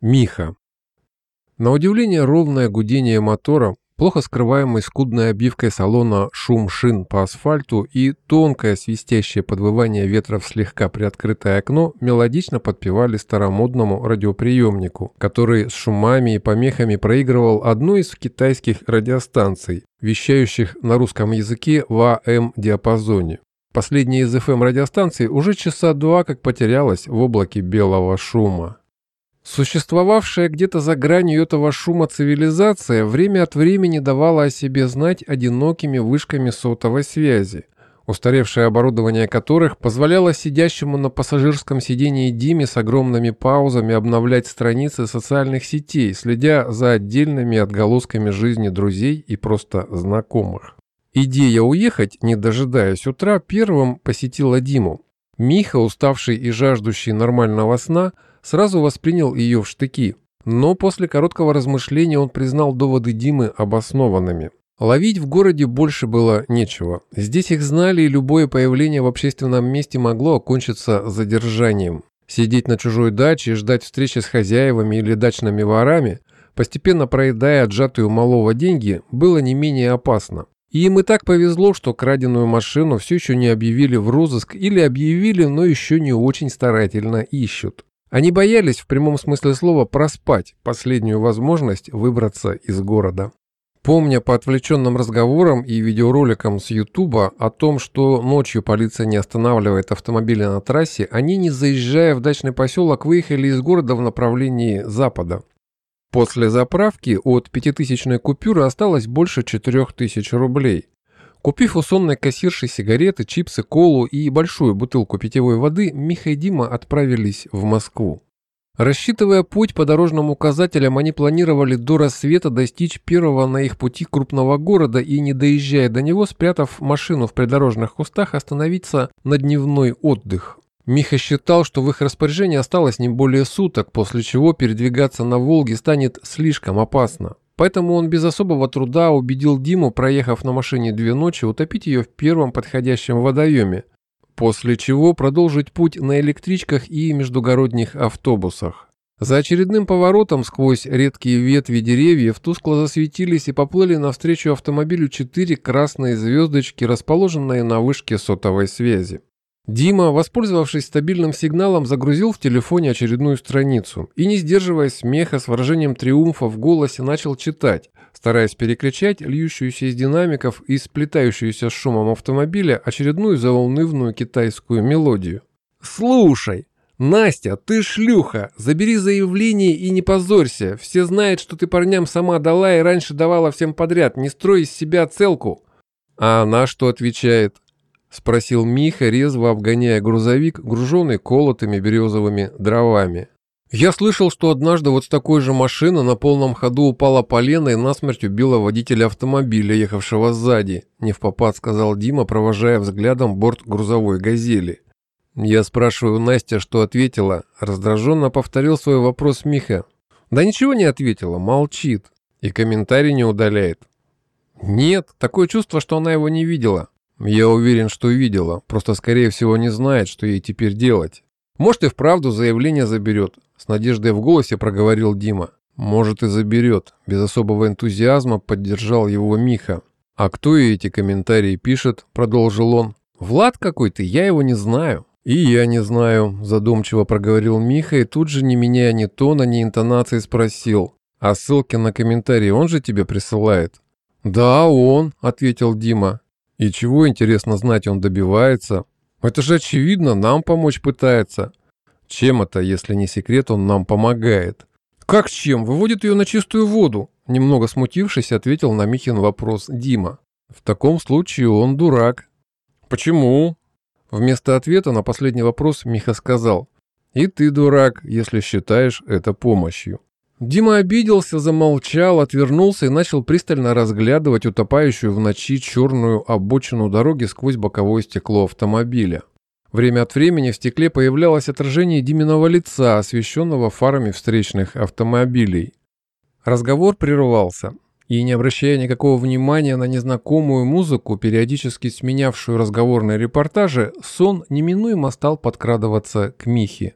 Миха. На удивление ровное гудение мотора, плохо скрываемый скудной обивкой салона шум шин по асфальту и тонкое свистящее подвывание ветра в слегка приоткрытое окно мелодично подпевали старомодному радиоприемнику, который с шумами и помехами проигрывал одну из китайских радиостанций, вещающих на русском языке в АМ-диапазоне. Последняя из FM-радиостанций уже часа два как потерялась в облаке белого шума. Существовавшая где-то за гранью этого шума цивилизация время от времени давала о себе знать одинокими вышками сотовой связи, устаревшее оборудование которых позволяло сидящему на пассажирском сидении Диме с огромными паузами обновлять страницы социальных сетей, следя за отдельными отголосками жизни друзей и просто знакомых. Идея уехать, не дожидаясь утра, первым посетила Диму. Миха, уставший и жаждущий нормального сна – сразу воспринял ее в штыки. Но после короткого размышления он признал доводы Димы обоснованными. Ловить в городе больше было нечего. Здесь их знали, и любое появление в общественном месте могло окончиться задержанием. Сидеть на чужой даче и ждать встречи с хозяевами или дачными ворами, постепенно проедая отжатые у малого деньги, было не менее опасно. И им и так повезло, что краденую машину все еще не объявили в розыск или объявили, но еще не очень старательно ищут. Они боялись в прямом смысле слова проспать последнюю возможность выбраться из города. Помня по отвлеченным разговорам и видеороликам с Ютуба о том, что ночью полиция не останавливает автомобили на трассе, они, не заезжая в дачный поселок, выехали из города в направлении запада. После заправки от пятитысячной купюры осталось больше четырех тысяч рублей. Купив у сонной кассирши сигареты, чипсы, колу и большую бутылку питьевой воды, Миха и Дима отправились в Москву. Рассчитывая путь по дорожным указателям, они планировали до рассвета достичь первого на их пути крупного города и, не доезжая до него, спрятав машину в придорожных кустах, остановиться на дневной отдых. Миха считал, что в их распоряжении осталось не более суток, после чего передвигаться на Волге станет слишком опасно. Поэтому он без особого труда убедил Диму, проехав на машине две ночи, утопить ее в первом подходящем водоеме, после чего продолжить путь на электричках и междугородних автобусах. За очередным поворотом сквозь редкие ветви деревьев тускло засветились и поплыли навстречу автомобилю четыре красные звездочки, расположенные на вышке сотовой связи. Дима, воспользовавшись стабильным сигналом, загрузил в телефоне очередную страницу и, не сдерживая смеха, с выражением триумфа в голосе начал читать, стараясь перекричать льющуюся из динамиков и сплетающуюся с шумом автомобиля очередную заунывную китайскую мелодию. «Слушай, Настя, ты шлюха! Забери заявление и не позорься! Все знают, что ты парням сама дала и раньше давала всем подряд, не строй из себя целку!» А она что отвечает? — спросил Миха, резво обгоняя грузовик, груженный колотыми березовыми дровами. «Я слышал, что однажды вот с такой же машины на полном ходу упала полена и насмерть убила водителя автомобиля, ехавшего сзади», — не в попад сказал Дима, провожая взглядом борт грузовой «Газели». Я спрашиваю Настя, что ответила. Раздраженно повторил свой вопрос Миха. Да ничего не ответила, молчит. И комментарий не удаляет. Нет, такое чувство, что она его не видела. Я уверен, что видела, просто скорее всего не знает, что ей теперь делать. Может и вправду заявление заберет, с надеждой в голосе проговорил Дима. Может и заберет, без особого энтузиазма поддержал его Миха. А кто ей эти комментарии пишет, продолжил он. Влад какой-то, я его не знаю. «И я не знаю», – задумчиво проговорил Миха и тут же, не меняя ни тона, ни интонации, спросил. «А ссылки на комментарии он же тебе присылает?» «Да, он», – ответил Дима. И чего, интересно знать, он добивается? Это же очевидно, нам помочь пытается. Чем это, если не секрет, он нам помогает? Как чем? Выводит ее на чистую воду? Немного смутившись, ответил на Михин вопрос Дима. В таком случае он дурак. Почему? Вместо ответа на последний вопрос Миха сказал. И ты дурак, если считаешь это помощью. Дима обиделся, замолчал, отвернулся и начал пристально разглядывать утопающую в ночи черную обочину дороги сквозь боковое стекло автомобиля. Время от времени в стекле появлялось отражение Диминого лица, освещенного фарами встречных автомобилей. Разговор прервался, и, не обращая никакого внимания на незнакомую музыку, периодически сменявшую разговорные репортажи, сон неминуемо стал подкрадываться к Михе.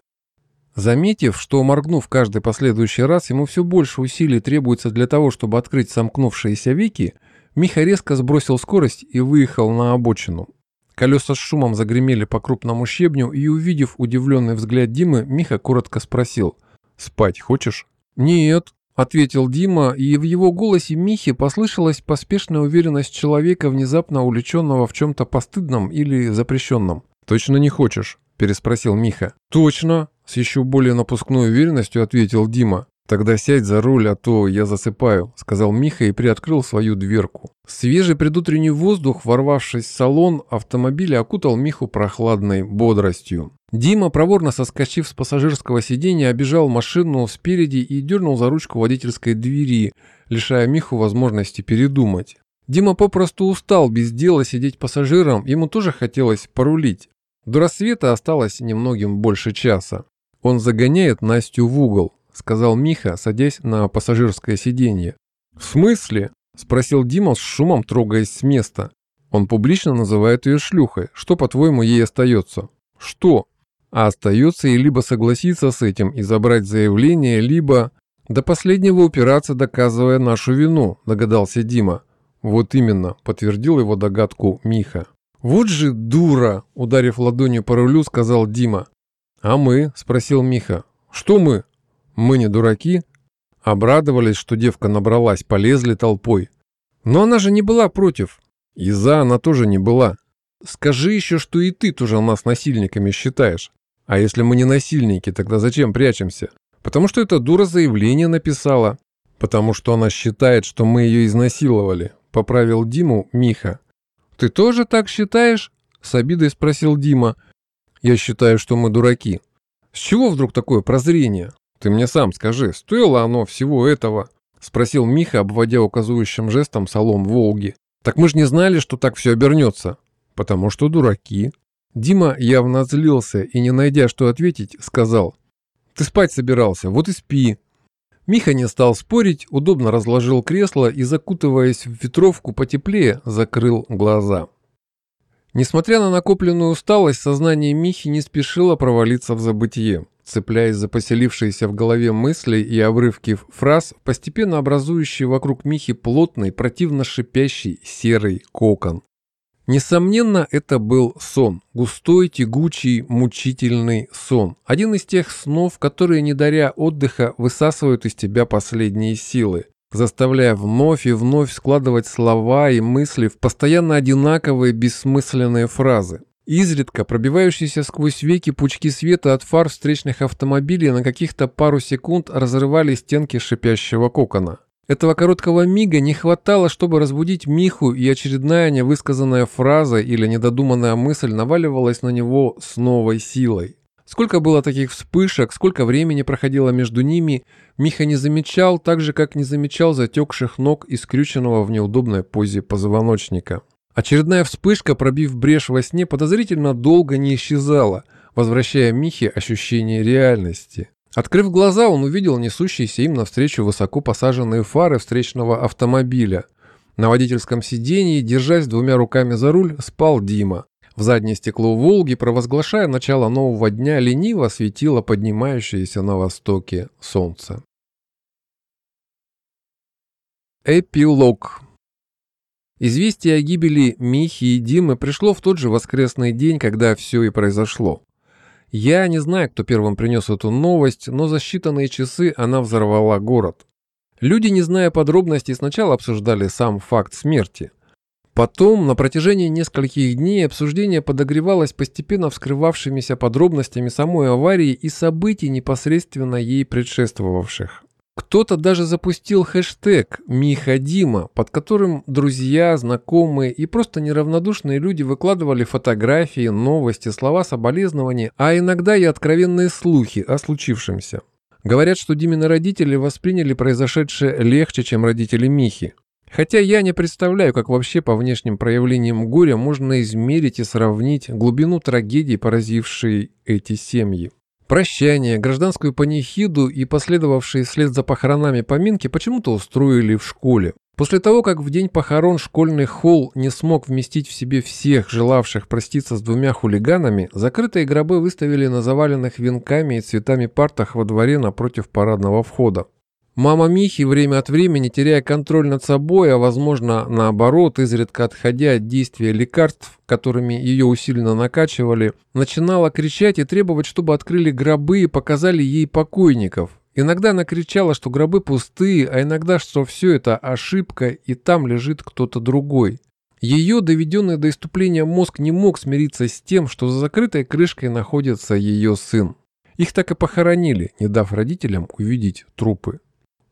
Заметив, что, моргнув каждый последующий раз, ему все больше усилий требуется для того, чтобы открыть сомкнувшиеся веки, Миха резко сбросил скорость и выехал на обочину. Колеса с шумом загремели по крупному щебню, и, увидев удивленный взгляд Димы, Миха коротко спросил «Спать хочешь?» «Нет», — ответил Дима, и в его голосе Михи послышалась поспешная уверенность человека, внезапно увлеченного в чем-то постыдном или запрещенном. «Точно не хочешь?» – переспросил Миха. «Точно!» – с еще более напускной уверенностью ответил Дима. «Тогда сядь за руль, а то я засыпаю», – сказал Миха и приоткрыл свою дверку. Свежий предутренний воздух, ворвавшись в салон автомобиля, окутал Миху прохладной бодростью. Дима, проворно соскочив с пассажирского сиденья, обежал машину спереди и дернул за ручку водительской двери, лишая Миху возможности передумать. Дима попросту устал без дела сидеть пассажиром, ему тоже хотелось порулить. До рассвета осталось немногим больше часа. Он загоняет Настю в угол, сказал Миха, садясь на пассажирское сиденье. В смысле? спросил Дима с шумом, трогаясь с места. Он публично называет ее шлюхой. Что, по-твоему, ей остается? Что? А остается ей либо согласиться с этим и забрать заявление, либо... До последнего упираться, доказывая нашу вину, догадался Дима. Вот именно, подтвердил его догадку Миха. «Вот же дура!» – ударив ладонью по рулю, сказал Дима. «А мы?» – спросил Миха. «Что мы?» «Мы не дураки?» Обрадовались, что девка набралась, полезли толпой. Но она же не была против. И за она тоже не была. Скажи еще, что и ты тоже нас насильниками считаешь. А если мы не насильники, тогда зачем прячемся? Потому что эта дура заявление написала. Потому что она считает, что мы ее изнасиловали. Поправил Диму Миха. «Ты тоже так считаешь?» – с обидой спросил Дима. «Я считаю, что мы дураки». «С чего вдруг такое прозрение? Ты мне сам скажи, стоило оно всего этого?» – спросил Миха, обводя указывающим жестом салон «Волги». «Так мы же не знали, что так все обернется». «Потому что дураки». Дима явно злился и, не найдя что ответить, сказал. «Ты спать собирался, вот и спи». Миха не стал спорить, удобно разложил кресло и, закутываясь в ветровку потеплее, закрыл глаза. Несмотря на накопленную усталость, сознание Михи не спешило провалиться в забытие, цепляясь за поселившиеся в голове мысли и обрывки фраз, постепенно образующие вокруг Михи плотный, противно шипящий серый кокон. Несомненно, это был сон. Густой, тягучий, мучительный сон. Один из тех снов, которые, не даря отдыха, высасывают из тебя последние силы, заставляя вновь и вновь складывать слова и мысли в постоянно одинаковые бессмысленные фразы. Изредка пробивающиеся сквозь веки пучки света от фар встречных автомобилей на каких-то пару секунд разрывали стенки шипящего кокона. Этого короткого мига не хватало, чтобы разбудить Миху, и очередная невысказанная фраза или недодуманная мысль наваливалась на него с новой силой. Сколько было таких вспышек, сколько времени проходило между ними, Миха не замечал, так же, как не замечал затекших ног и скрюченного в неудобной позе позвоночника. Очередная вспышка, пробив брешь во сне, подозрительно долго не исчезала, возвращая Михе ощущение реальности. Открыв глаза, он увидел несущиеся им навстречу высоко посаженные фары встречного автомобиля. На водительском сидении, держась двумя руками за руль, спал Дима. В заднее стекло «Волги», провозглашая начало нового дня, лениво светило поднимающееся на востоке солнце. Эпилог Известие о гибели Михи и Димы пришло в тот же воскресный день, когда все и произошло. Я не знаю, кто первым принес эту новость, но за считанные часы она взорвала город. Люди, не зная подробностей, сначала обсуждали сам факт смерти. Потом, на протяжении нескольких дней, обсуждение подогревалось постепенно вскрывавшимися подробностями самой аварии и событий, непосредственно ей предшествовавших. Кто-то даже запустил хэштег «Миха под которым друзья, знакомые и просто неравнодушные люди выкладывали фотографии, новости, слова соболезнования, а иногда и откровенные слухи о случившемся. Говорят, что Димины родители восприняли произошедшее легче, чем родители Михи. Хотя я не представляю, как вообще по внешним проявлениям горя можно измерить и сравнить глубину трагедии, поразившей эти семьи. Прощание, гражданскую панихиду и последовавшие вслед за похоронами поминки почему-то устроили в школе. После того, как в день похорон школьный холл не смог вместить в себе всех желавших проститься с двумя хулиганами, закрытые гробы выставили на заваленных венками и цветами партах во дворе напротив парадного входа. Мама Михи время от времени, теряя контроль над собой, а возможно наоборот, изредка отходя от действия лекарств, которыми ее усиленно накачивали, начинала кричать и требовать, чтобы открыли гробы и показали ей покойников. Иногда она кричала, что гробы пустые, а иногда, что все это ошибка и там лежит кто-то другой. Ее, доведенный до иступления мозг, не мог смириться с тем, что за закрытой крышкой находится ее сын. Их так и похоронили, не дав родителям увидеть трупы.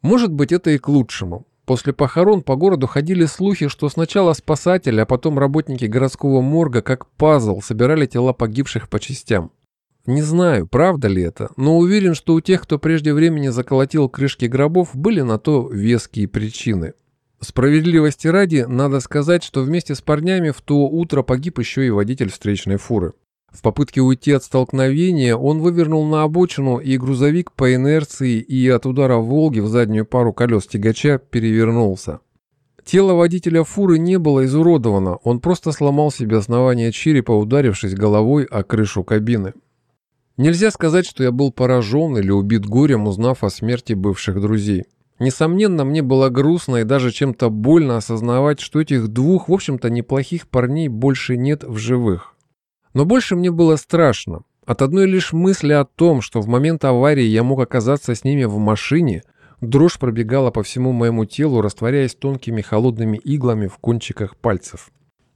Может быть, это и к лучшему. После похорон по городу ходили слухи, что сначала спасатели, а потом работники городского морга как пазл собирали тела погибших по частям. Не знаю, правда ли это, но уверен, что у тех, кто прежде времени заколотил крышки гробов, были на то веские причины. Справедливости ради, надо сказать, что вместе с парнями в то утро погиб еще и водитель встречной фуры. В попытке уйти от столкновения он вывернул на обочину, и грузовик по инерции и от удара «Волги» в заднюю пару колес тягача перевернулся. Тело водителя фуры не было изуродовано, он просто сломал себе основание черепа, ударившись головой о крышу кабины. Нельзя сказать, что я был поражен или убит горем, узнав о смерти бывших друзей. Несомненно, мне было грустно и даже чем-то больно осознавать, что этих двух, в общем-то, неплохих парней больше нет в живых. Но больше мне было страшно. От одной лишь мысли о том, что в момент аварии я мог оказаться с ними в машине, дрожь пробегала по всему моему телу, растворяясь тонкими холодными иглами в кончиках пальцев.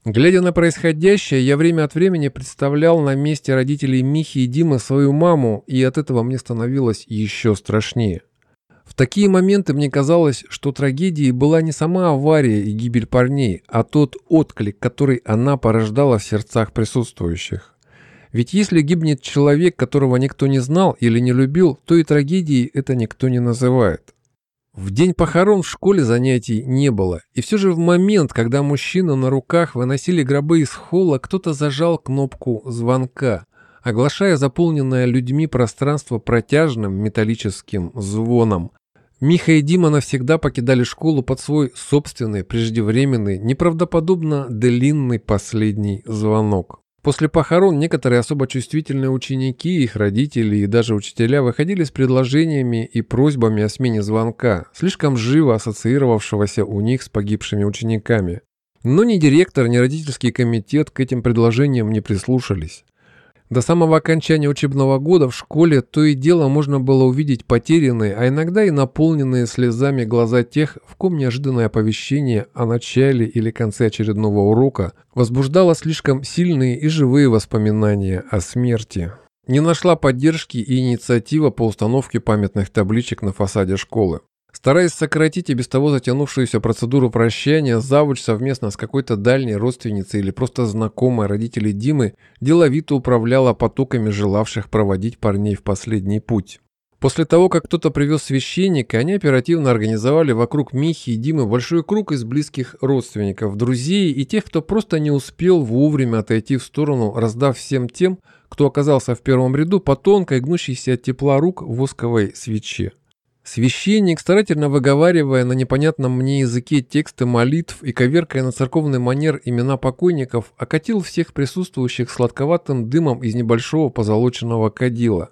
Глядя на происходящее, я время от времени представлял на месте родителей Михи и Димы свою маму, и от этого мне становилось еще страшнее. В такие моменты мне казалось, что трагедией была не сама авария и гибель парней, а тот отклик, который она порождала в сердцах присутствующих. Ведь если гибнет человек, которого никто не знал или не любил, то и трагедией это никто не называет. В день похорон в школе занятий не было, и все же в момент, когда мужчины на руках выносили гробы из холла, кто-то зажал кнопку звонка, оглашая заполненное людьми пространство протяжным металлическим звоном. Миха и Дима навсегда покидали школу под свой собственный, преждевременный, неправдоподобно длинный последний звонок. После похорон некоторые особо чувствительные ученики, их родители и даже учителя выходили с предложениями и просьбами о смене звонка, слишком живо ассоциировавшегося у них с погибшими учениками. Но ни директор, ни родительский комитет к этим предложениям не прислушались. До самого окончания учебного года в школе то и дело можно было увидеть потерянные, а иногда и наполненные слезами глаза тех, в ком неожиданное оповещение о начале или конце очередного урока возбуждало слишком сильные и живые воспоминания о смерти. Не нашла поддержки и инициатива по установке памятных табличек на фасаде школы. Стараясь сократить и без того затянувшуюся процедуру прощания, завуч совместно с какой-то дальней родственницей или просто знакомой родителей Димы деловито управляла потоками желавших проводить парней в последний путь. После того, как кто-то привез священника, они оперативно организовали вокруг Михи и Димы большой круг из близких родственников, друзей и тех, кто просто не успел вовремя отойти в сторону, раздав всем тем, кто оказался в первом ряду по тонкой, гнущейся от тепла рук восковой свече. Священник, старательно выговаривая на непонятном мне языке тексты молитв и коверкая на церковный манер имена покойников, окатил всех присутствующих сладковатым дымом из небольшого позолоченного кадила.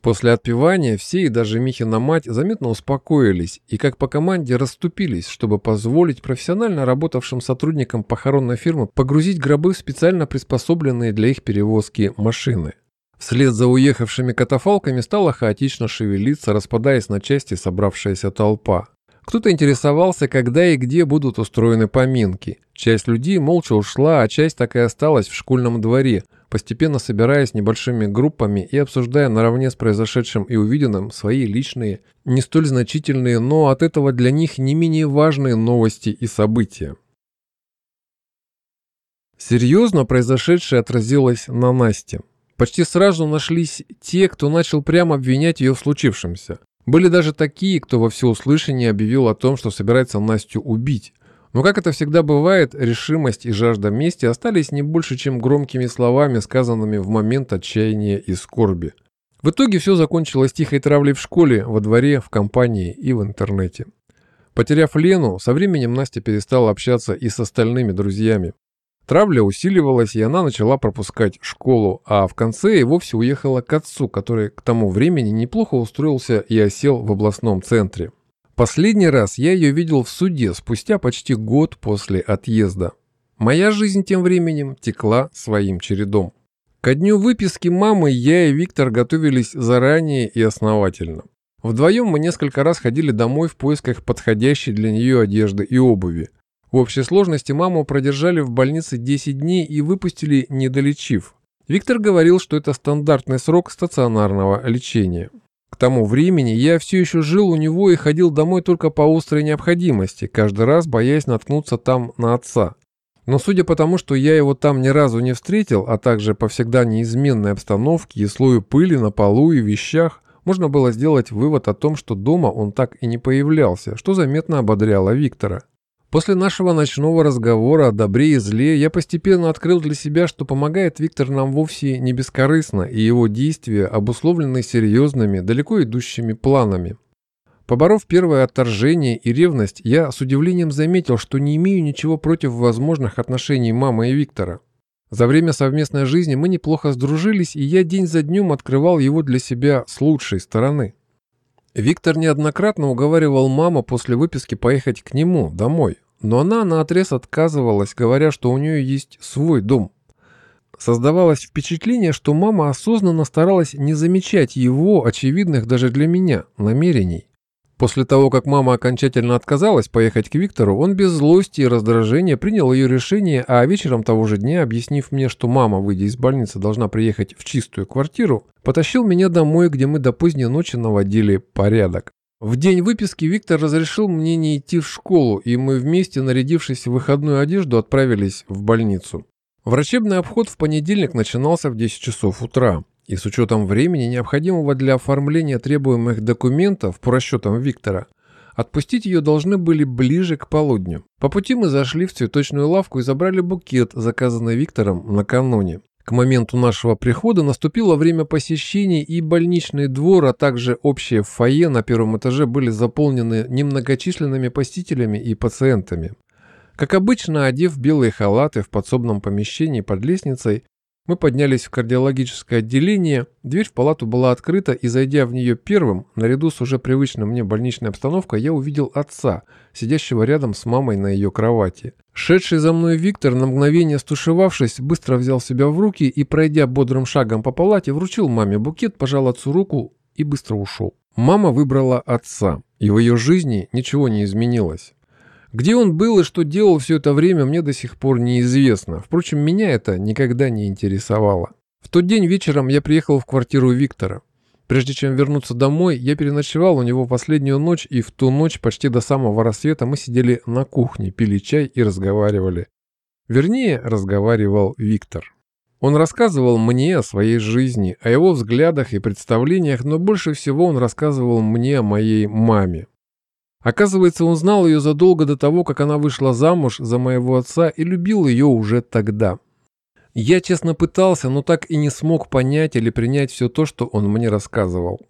После отпевания все и даже Михина мать заметно успокоились и как по команде расступились, чтобы позволить профессионально работавшим сотрудникам похоронной фирмы погрузить гробы в специально приспособленные для их перевозки машины. Вслед за уехавшими катафалками стала хаотично шевелиться, распадаясь на части собравшаяся толпа. Кто-то интересовался, когда и где будут устроены поминки. Часть людей молча ушла, а часть так и осталась в школьном дворе, постепенно собираясь небольшими группами и обсуждая наравне с произошедшим и увиденным свои личные, не столь значительные, но от этого для них не менее важные новости и события. Серьезно произошедшее отразилось на Насте. Почти сразу нашлись те, кто начал прямо обвинять ее в случившемся. Были даже такие, кто во всеуслышание объявил о том, что собирается Настю убить. Но, как это всегда бывает, решимость и жажда мести остались не больше, чем громкими словами, сказанными в момент отчаяния и скорби. В итоге все закончилось тихой травлей в школе, во дворе, в компании и в интернете. Потеряв Лену, со временем Настя перестала общаться и с остальными друзьями. Травля усиливалась, и она начала пропускать школу, а в конце и вовсе уехала к отцу, который к тому времени неплохо устроился и осел в областном центре. Последний раз я ее видел в суде спустя почти год после отъезда. Моя жизнь тем временем текла своим чередом. Ко дню выписки мамы я и Виктор готовились заранее и основательно. Вдвоем мы несколько раз ходили домой в поисках подходящей для нее одежды и обуви. В общей сложности маму продержали в больнице 10 дней и выпустили, не долечив. Виктор говорил, что это стандартный срок стационарного лечения. К тому времени я все еще жил у него и ходил домой только по острой необходимости, каждый раз боясь наткнуться там на отца. Но судя по тому, что я его там ни разу не встретил, а также по всегда неизменной обстановке и слою пыли на полу и вещах, можно было сделать вывод о том, что дома он так и не появлялся, что заметно ободряло Виктора. После нашего ночного разговора о добре и зле я постепенно открыл для себя, что помогает Виктор нам вовсе не бескорыстно, и его действия обусловлены серьезными, далеко идущими планами. Поборов первое отторжение и ревность, я с удивлением заметил, что не имею ничего против возможных отношений мамы и Виктора. За время совместной жизни мы неплохо сдружились, и я день за днем открывал его для себя с лучшей стороны. Виктор неоднократно уговаривал маму после выписки поехать к нему, домой, но она наотрез отказывалась, говоря, что у нее есть свой дом. Создавалось впечатление, что мама осознанно старалась не замечать его, очевидных даже для меня, намерений. После того, как мама окончательно отказалась поехать к Виктору, он без злости и раздражения принял ее решение, а вечером того же дня, объяснив мне, что мама, выйдя из больницы, должна приехать в чистую квартиру, потащил меня домой, где мы до поздней ночи наводили порядок. В день выписки Виктор разрешил мне не идти в школу, и мы вместе, нарядившись в выходную одежду, отправились в больницу. Врачебный обход в понедельник начинался в 10 часов утра. И с учетом времени, необходимого для оформления требуемых документов по расчетам Виктора, отпустить ее должны были ближе к полудню. По пути мы зашли в цветочную лавку и забрали букет, заказанный Виктором накануне. К моменту нашего прихода наступило время посещений, и больничный двор, а также общее фойе на первом этаже были заполнены немногочисленными посетителями и пациентами. Как обычно, одев белые халаты в подсобном помещении под лестницей, мы поднялись в кардиологическое отделение, дверь в палату была открыта, и, зайдя в нее первым, наряду с уже привычной мне больничной обстановкой, я увидел отца, сидящего рядом с мамой на ее кровати. Шедший за мной Виктор, на мгновение стушевавшись, быстро взял себя в руки и, пройдя бодрым шагом по палате, вручил маме букет, пожал отцу руку и быстро ушел. Мама выбрала отца, и в ее жизни ничего не изменилось. Где он был и что делал все это время, мне до сих пор неизвестно. Впрочем, меня это никогда не интересовало. В тот день вечером я приехал в квартиру Виктора. Прежде чем вернуться домой, я переночевал у него последнюю ночь, и в ту ночь почти до самого рассвета мы сидели на кухне, пили чай и разговаривали. Вернее, разговаривал Виктор. Он рассказывал мне о своей жизни, о его взглядах и представлениях, но больше всего он рассказывал мне о моей маме. Оказывается, он знал ее задолго до того, как она вышла замуж за моего отца и любил ее уже тогда. Я честно пытался, но так и не смог понять или принять все то, что он мне рассказывал.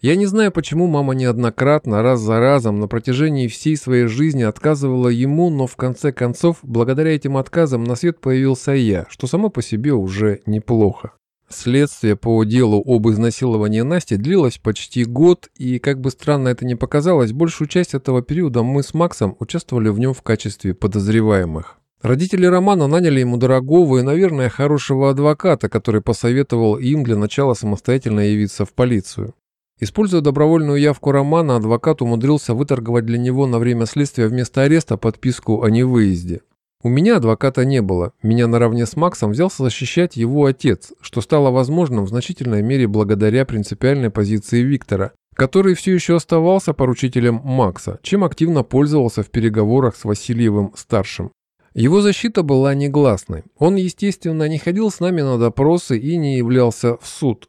Я не знаю, почему мама неоднократно, раз за разом, на протяжении всей своей жизни отказывала ему, но в конце концов, благодаря этим отказам на свет появился я, что само по себе уже неплохо. Следствие по делу об изнасиловании Насти длилось почти год, и, как бы странно это ни показалось, большую часть этого периода мы с Максом участвовали в нем в качестве подозреваемых. Родители Романа наняли ему дорогого и, наверное, хорошего адвоката, который посоветовал им для начала самостоятельно явиться в полицию. Используя добровольную явку Романа, адвокат умудрился выторговать для него на время следствия вместо ареста подписку о невыезде. У меня адвоката не было. Меня наравне с Максом взялся защищать его отец, что стало возможным в значительной мере благодаря принципиальной позиции Виктора, который все еще оставался поручителем Макса, чем активно пользовался в переговорах с Васильевым-старшим. Его защита была негласной. Он, естественно, не ходил с нами на допросы и не являлся в суд.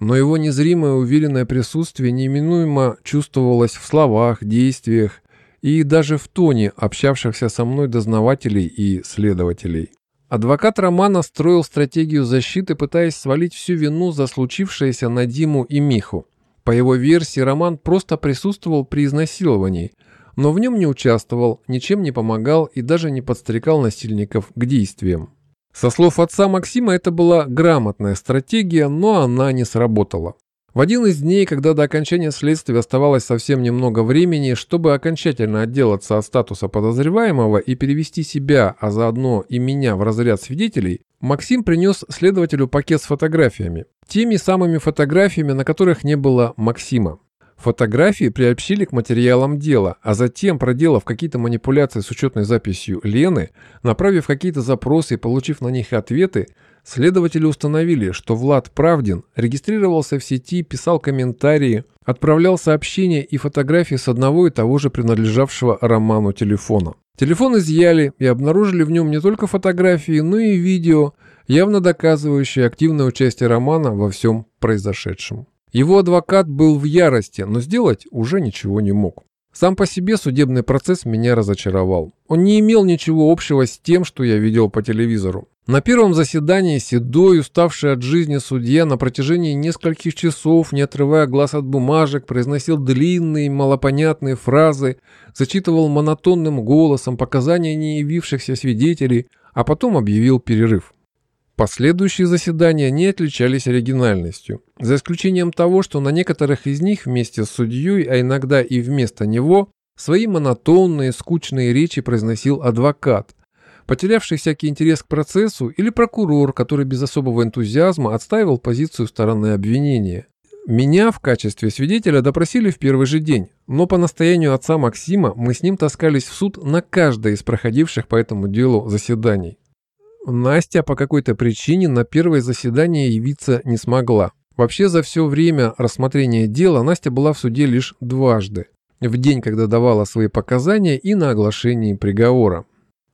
Но его незримое уверенное присутствие неминуемо чувствовалось в словах, действиях и даже в тоне общавшихся со мной дознавателей и следователей. Адвокат Романа строил стратегию защиты, пытаясь свалить всю вину за случившееся на Диму и Миху. По его версии, Роман просто присутствовал при изнасиловании, но в нем не участвовал, ничем не помогал и даже не подстрекал насильников к действиям. Со слов отца Максима это была грамотная стратегия, но она не сработала. В один из дней, когда до окончания следствия оставалось совсем немного времени, чтобы окончательно отделаться от статуса подозреваемого и перевести себя, а заодно и меня в разряд свидетелей, Максим принес следователю пакет с фотографиями. Теми самыми фотографиями, на которых не было Максима. Фотографии приобщили к материалам дела, а затем, проделав какие-то манипуляции с учетной записью Лены, направив какие-то запросы и получив на них ответы, следователи установили, что Влад Правдин регистрировался в сети, писал комментарии, отправлял сообщения и фотографии с одного и того же принадлежавшего Роману телефона. Телефон изъяли и обнаружили в нем не только фотографии, но и видео, явно доказывающие активное участие Романа во всем произошедшем. Его адвокат был в ярости, но сделать уже ничего не мог. Сам по себе судебный процесс меня разочаровал. Он не имел ничего общего с тем, что я видел по телевизору. На первом заседании седой, уставший от жизни судья на протяжении нескольких часов, не отрывая глаз от бумажек, произносил длинные, малопонятные фразы, зачитывал монотонным голосом показания не явившихся свидетелей, а потом объявил перерыв. Последующие заседания не отличались оригинальностью, за исключением того, что на некоторых из них вместе с судьей, а иногда и вместо него, свои монотонные, скучные речи произносил адвокат, потерявший всякий интерес к процессу, или прокурор, который без особого энтузиазма отстаивал позицию стороны обвинения. Меня в качестве свидетеля допросили в первый же день, но по настоянию отца Максима мы с ним таскались в суд на каждое из проходивших по этому делу заседаний. Настя по какой-то причине на первое заседание явиться не смогла. Вообще за все время рассмотрения дела Настя была в суде лишь дважды. В день, когда давала свои показания и на оглашении приговора.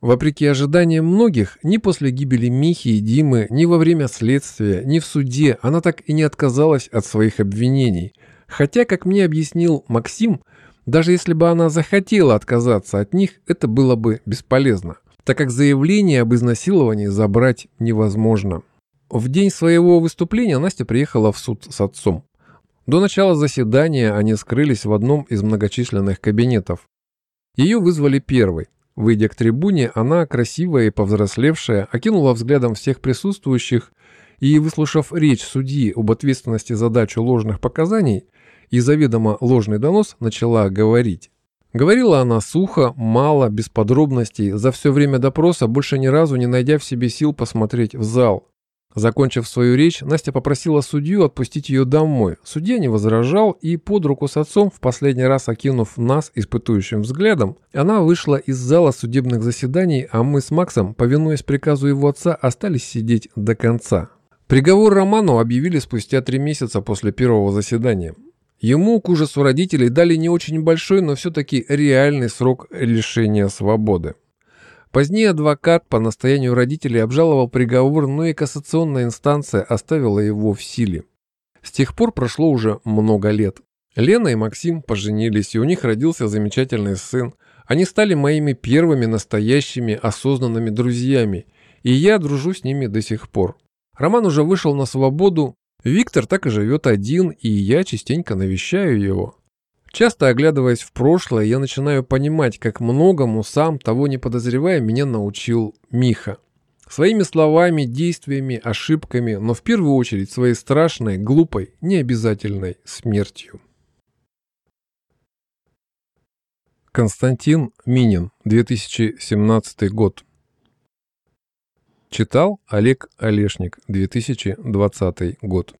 Вопреки ожиданиям многих, ни после гибели Михи и Димы, ни во время следствия, ни в суде она так и не отказалась от своих обвинений. Хотя, как мне объяснил Максим, даже если бы она захотела отказаться от них, это было бы бесполезно так как заявление об изнасиловании забрать невозможно. В день своего выступления Настя приехала в суд с отцом. До начала заседания они скрылись в одном из многочисленных кабинетов. Ее вызвали первой. Выйдя к трибуне, она, красивая и повзрослевшая, окинула взглядом всех присутствующих и, выслушав речь судьи об ответственности за дачу ложных показаний и заведомо ложный донос, начала говорить. Говорила она сухо, мало, без подробностей, за все время допроса, больше ни разу не найдя в себе сил посмотреть в зал. Закончив свою речь, Настя попросила судью отпустить ее домой. Судья не возражал, и под руку с отцом, в последний раз окинув нас испытующим взглядом, она вышла из зала судебных заседаний, а мы с Максом, повинуясь приказу его отца, остались сидеть до конца. Приговор Роману объявили спустя три месяца после первого заседания. Ему к ужасу родителей дали не очень большой, но все-таки реальный срок лишения свободы. Позднее адвокат по настоянию родителей обжаловал приговор, но и кассационная инстанция оставила его в силе. С тех пор прошло уже много лет. Лена и Максим поженились, и у них родился замечательный сын. Они стали моими первыми настоящими осознанными друзьями, и я дружу с ними до сих пор. Роман уже вышел на свободу, Виктор так и живет один, и я частенько навещаю его. Часто оглядываясь в прошлое, я начинаю понимать, как многому сам, того не подозревая, меня научил Миха. Своими словами, действиями, ошибками, но в первую очередь своей страшной, глупой, необязательной смертью. Константин Минин, 2017 год. Читал Олег Олешник, 2020 год.